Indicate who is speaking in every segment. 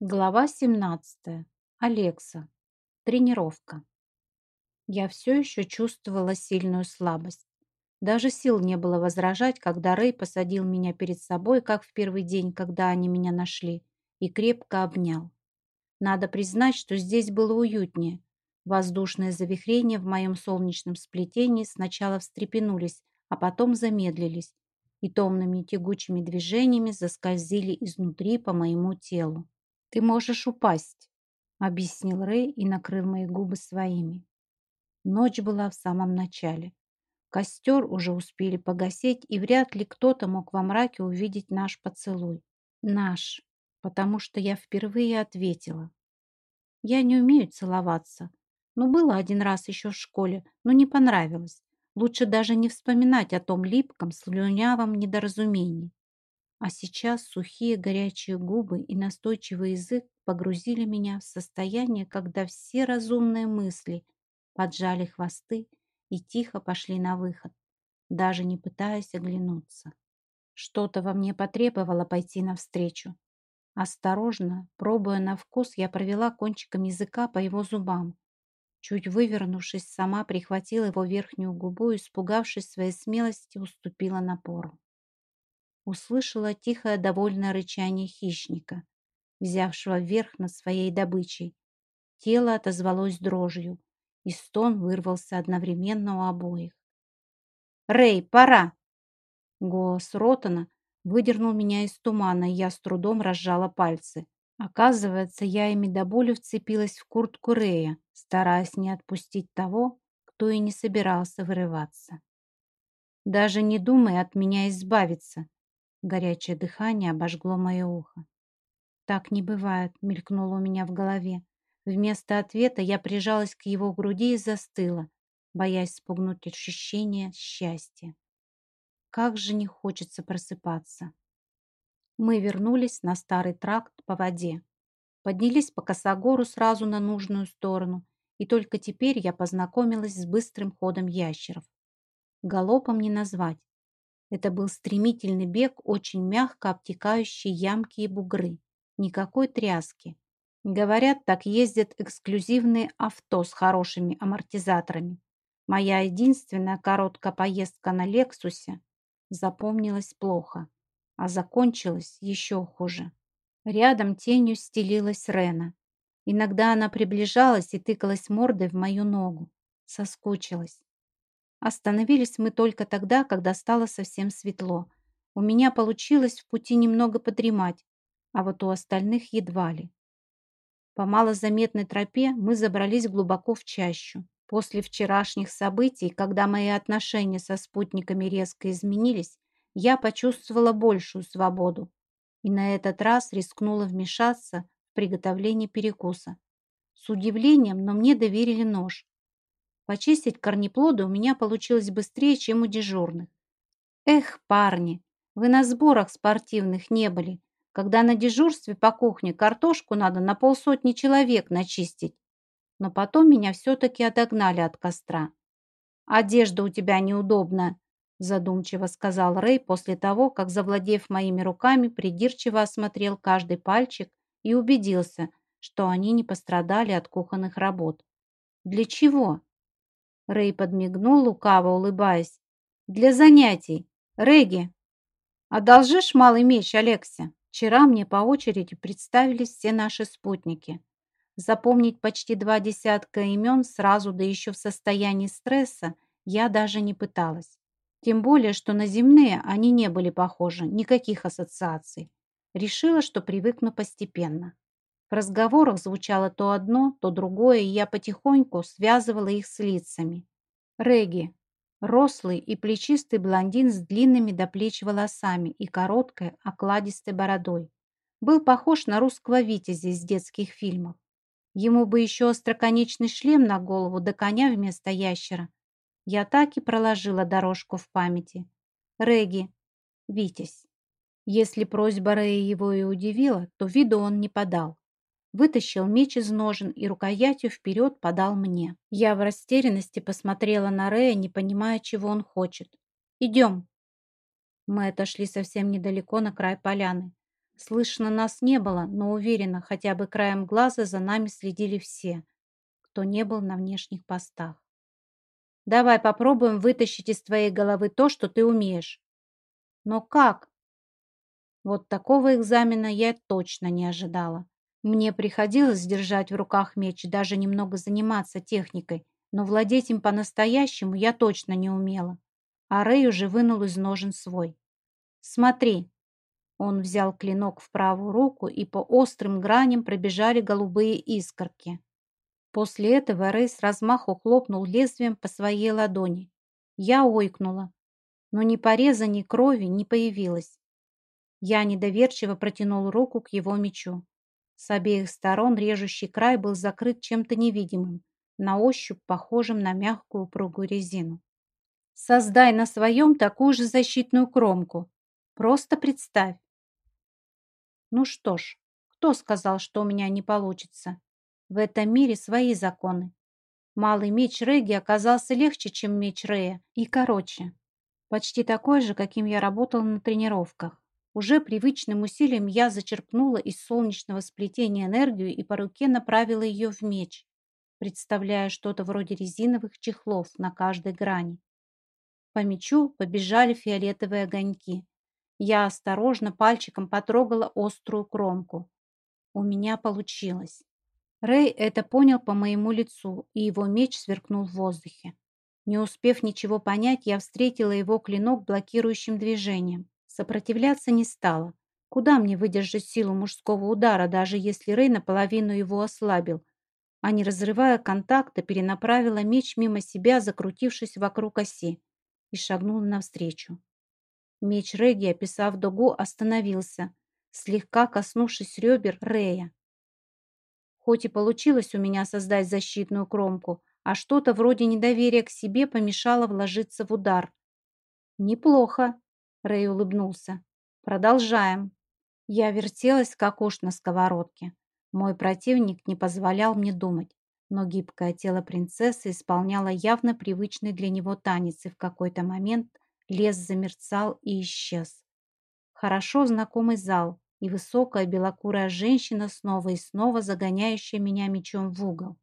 Speaker 1: Глава 17. Алекса. Тренировка. Я все еще чувствовала сильную слабость. Даже сил не было возражать, когда Рэй посадил меня перед собой, как в первый день, когда они меня нашли, и крепко обнял. Надо признать, что здесь было уютнее. Воздушные завихрения в моем солнечном сплетении сначала встрепенулись, а потом замедлились, и томными тягучими движениями заскользили изнутри по моему телу. «Ты можешь упасть», — объяснил Рэй и накрыл мои губы своими. Ночь была в самом начале. Костер уже успели погасить, и вряд ли кто-то мог во мраке увидеть наш поцелуй. Наш, потому что я впервые ответила. Я не умею целоваться. Ну, было один раз еще в школе, но не понравилось. Лучше даже не вспоминать о том липком, слюнявом недоразумении. А сейчас сухие горячие губы и настойчивый язык погрузили меня в состояние, когда все разумные мысли поджали хвосты и тихо пошли на выход, даже не пытаясь оглянуться. Что-то во мне потребовало пойти навстречу. Осторожно, пробуя на вкус, я провела кончиком языка по его зубам. Чуть вывернувшись, сама прихватила его верхнюю губу и, испугавшись своей смелости, уступила напору услышала тихое довольное рычание хищника, взявшего верх над своей добычей. Тело отозвалось дрожью, и стон вырвался одновременно у обоих. «Рэй, пора!» Голос Ротана выдернул меня из тумана, и я с трудом разжала пальцы. Оказывается, я ими до боли вцепилась в куртку Рэя, стараясь не отпустить того, кто и не собирался вырываться. «Даже не думай от меня избавиться», Горячее дыхание обожгло мое ухо. «Так не бывает», — мелькнуло у меня в голове. Вместо ответа я прижалась к его груди и застыла, боясь спугнуть ощущение счастья. Как же не хочется просыпаться. Мы вернулись на старый тракт по воде. Поднялись по косогору сразу на нужную сторону, и только теперь я познакомилась с быстрым ходом ящеров. Галопом не назвать. Это был стремительный бег, очень мягко обтекающий ямки и бугры. Никакой тряски. Говорят, так ездят эксклюзивные авто с хорошими амортизаторами. Моя единственная короткая поездка на «Лексусе» запомнилась плохо, а закончилась еще хуже. Рядом тенью стелилась Рена. Иногда она приближалась и тыкалась мордой в мою ногу. Соскучилась. Остановились мы только тогда, когда стало совсем светло. У меня получилось в пути немного подремать, а вот у остальных едва ли. По малозаметной тропе мы забрались глубоко в чащу. После вчерашних событий, когда мои отношения со спутниками резко изменились, я почувствовала большую свободу и на этот раз рискнула вмешаться в приготовление перекуса. С удивлением, но мне доверили нож. Почистить корнеплоды у меня получилось быстрее, чем у дежурных. Эх, парни, вы на сборах спортивных не были, когда на дежурстве по кухне картошку надо на полсотни человек начистить. Но потом меня все-таки отогнали от костра. «Одежда у тебя неудобная», задумчиво сказал Рэй после того, как, завладев моими руками, придирчиво осмотрел каждый пальчик и убедился, что они не пострадали от кухонных работ. «Для чего?» Рэй подмигнул, лукаво улыбаясь. «Для занятий. Регги, одолжишь малый меч, Алексе?» Вчера мне по очереди представились все наши спутники. Запомнить почти два десятка имен сразу, да еще в состоянии стресса, я даже не пыталась. Тем более, что на земные они не были похожи, никаких ассоциаций. Решила, что привыкну постепенно. В разговорах звучало то одно, то другое, и я потихоньку связывала их с лицами. Реги. Рослый и плечистый блондин с длинными до плеч волосами и короткой, окладистой бородой. Был похож на русского витязя из детских фильмов. Ему бы еще остроконечный шлем на голову да коня вместо ящера. Я так и проложила дорожку в памяти. Реги. Витязь. Если просьба Рэя его и удивила, то виду он не подал вытащил меч из ножен и рукоятью вперед подал мне. Я в растерянности посмотрела на Рея, не понимая, чего он хочет. «Идем». Мы отошли совсем недалеко на край поляны. Слышно нас не было, но уверена, хотя бы краем глаза за нами следили все, кто не был на внешних постах. Давай попробуем вытащить из твоей головы то, что ты умеешь. Но как? Вот такого экзамена я точно не ожидала. Мне приходилось держать в руках меч и даже немного заниматься техникой, но владеть им по-настоящему я точно не умела. А Рэй уже вынул из ножен свой. «Смотри!» Он взял клинок в правую руку, и по острым граням пробежали голубые искорки. После этого Рэй с размаху хлопнул лезвием по своей ладони. Я ойкнула, но ни пореза, ни крови не появилось. Я недоверчиво протянул руку к его мечу. С обеих сторон режущий край был закрыт чем-то невидимым, на ощупь похожим на мягкую упругую резину. Создай на своем такую же защитную кромку. Просто представь. Ну что ж, кто сказал, что у меня не получится? В этом мире свои законы. Малый меч Реги оказался легче, чем меч Рея, и короче. Почти такой же, каким я работал на тренировках. Уже привычным усилием я зачерпнула из солнечного сплетения энергию и по руке направила ее в меч, представляя что-то вроде резиновых чехлов на каждой грани. По мечу побежали фиолетовые огоньки. Я осторожно пальчиком потрогала острую кромку. У меня получилось. Рэй это понял по моему лицу, и его меч сверкнул в воздухе. Не успев ничего понять, я встретила его клинок блокирующим движением. Сопротивляться не стала. Куда мне выдержать силу мужского удара, даже если Рэй наполовину его ослабил? А не разрывая контакта, перенаправила меч мимо себя, закрутившись вокруг оси, и шагнула навстречу. Меч Реги, описав дугу, остановился, слегка коснувшись ребер Рэя. Хоть и получилось у меня создать защитную кромку, а что-то вроде недоверия к себе помешало вложиться в удар. «Неплохо», — Рэй улыбнулся. «Продолжаем». Я вертелась, как уж на сковородке. Мой противник не позволял мне думать, но гибкое тело принцессы исполняло явно привычный для него танец, и в какой-то момент лес замерцал и исчез. Хорошо знакомый зал, и высокая белокурая женщина, снова и снова загоняющая меня мечом в угол.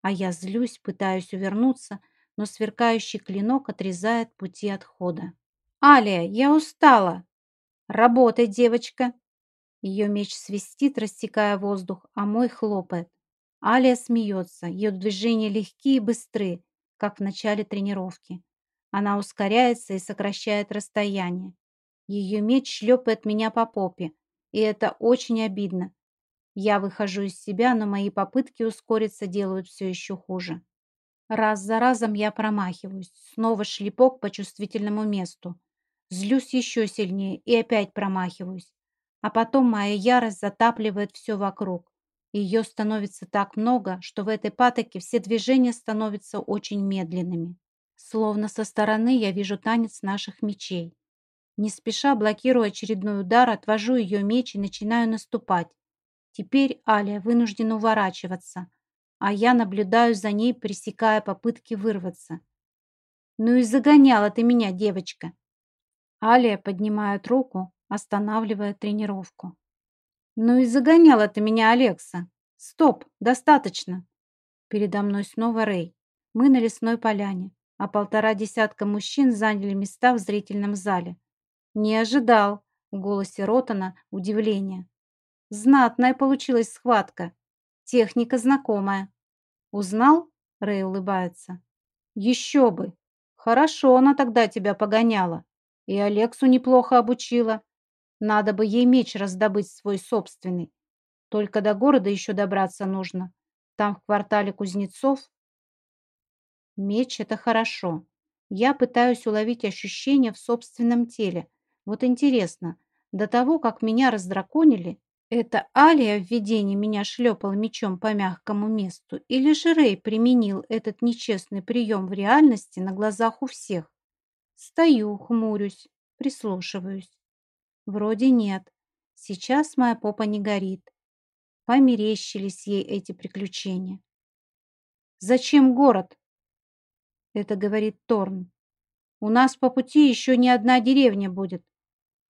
Speaker 1: А я злюсь, пытаюсь увернуться, но сверкающий клинок отрезает пути отхода. «Алия, я устала!» «Работай, девочка!» Ее меч свистит, растекая воздух, а мой хлопает. Алия смеется, ее движения легкие и быстры, как в начале тренировки. Она ускоряется и сокращает расстояние. Ее меч шлепает меня по попе, и это очень обидно. Я выхожу из себя, но мои попытки ускориться делают все еще хуже. Раз за разом я промахиваюсь. Снова шлепок по чувствительному месту. Злюсь еще сильнее и опять промахиваюсь. А потом моя ярость затапливает все вокруг. Ее становится так много, что в этой патоке все движения становятся очень медленными. Словно со стороны я вижу танец наших мечей. Не спеша, блокируя очередной удар, отвожу ее меч и начинаю наступать. Теперь Аля вынуждена уворачиваться, а я наблюдаю за ней, пресекая попытки вырваться. «Ну и загоняла ты меня, девочка!» Алия поднимает руку, останавливая тренировку. «Ну и загоняла ты меня, Алекса! Стоп, достаточно!» Передо мной снова Рэй. Мы на лесной поляне, а полтора десятка мужчин заняли места в зрительном зале. «Не ожидал», — в голосе Ротана удивление. «Знатная получилась схватка. Техника знакомая». «Узнал?» — Рэй улыбается. «Еще бы! Хорошо она тогда тебя погоняла. И Алексу неплохо обучила. Надо бы ей меч раздобыть свой собственный. Только до города еще добраться нужно. Там в квартале кузнецов...» «Меч — это хорошо. Я пытаюсь уловить ощущения в собственном теле, вот интересно, до того, как меня раздраконили, это Алия в видении меня шлепал мечом по мягкому месту, или же Рэй применил этот нечестный прием в реальности на глазах у всех? Стою, хмурюсь, прислушиваюсь. Вроде нет. Сейчас моя попа не горит. Померещились ей эти приключения. «Зачем город?» Это говорит Торн. «У нас по пути еще не одна деревня будет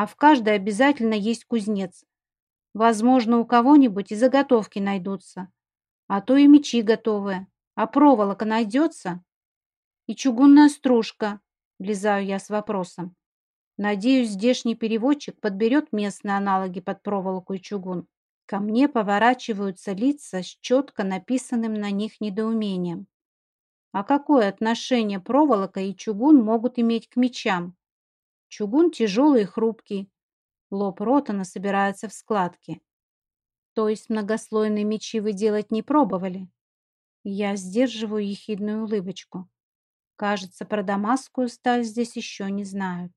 Speaker 1: а в каждой обязательно есть кузнец. Возможно, у кого-нибудь и заготовки найдутся. А то и мечи готовые. А проволока найдется? И чугунная стружка, влезаю я с вопросом. Надеюсь, здешний переводчик подберет местные аналоги под проволоку и чугун. Ко мне поворачиваются лица с четко написанным на них недоумением. А какое отношение проволока и чугун могут иметь к мечам? Чугун тяжелый и хрупкий. Лоб Ротана собирается в складки. То есть многослойные мечи вы делать не пробовали? Я сдерживаю ехидную улыбочку. Кажется, про дамасскую сталь здесь еще не знают.